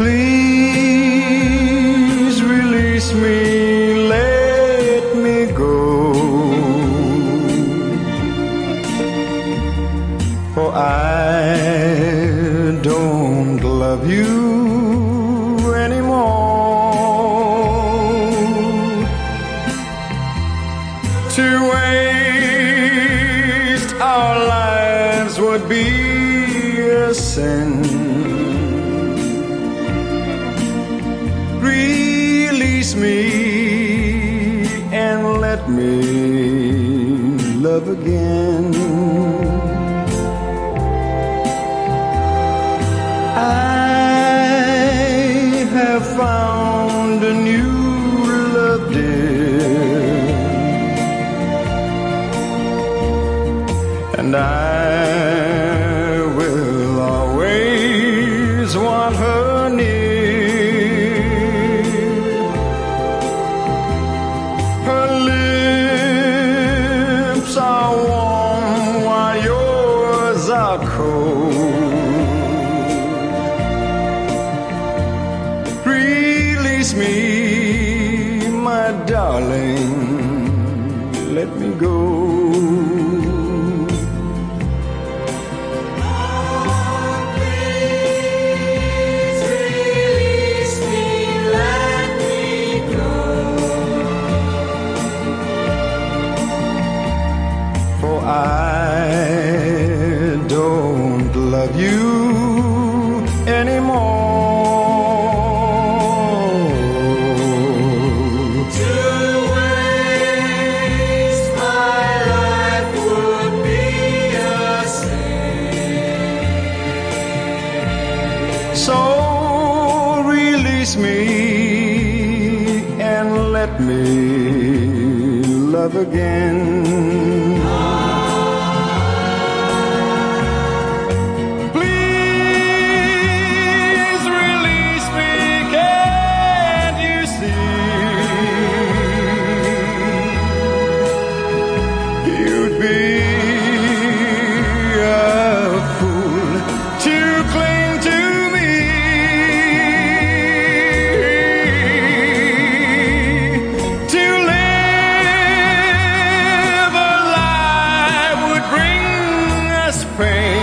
Please release me, let me go. For I don't love you anymore. To waste our lives would be a sin. Release me and let me love again. I have found a new love, dear, and I Me, my darling. Let me go. Please release me, let me go. For I don't love you So release me and let me love again. Pain.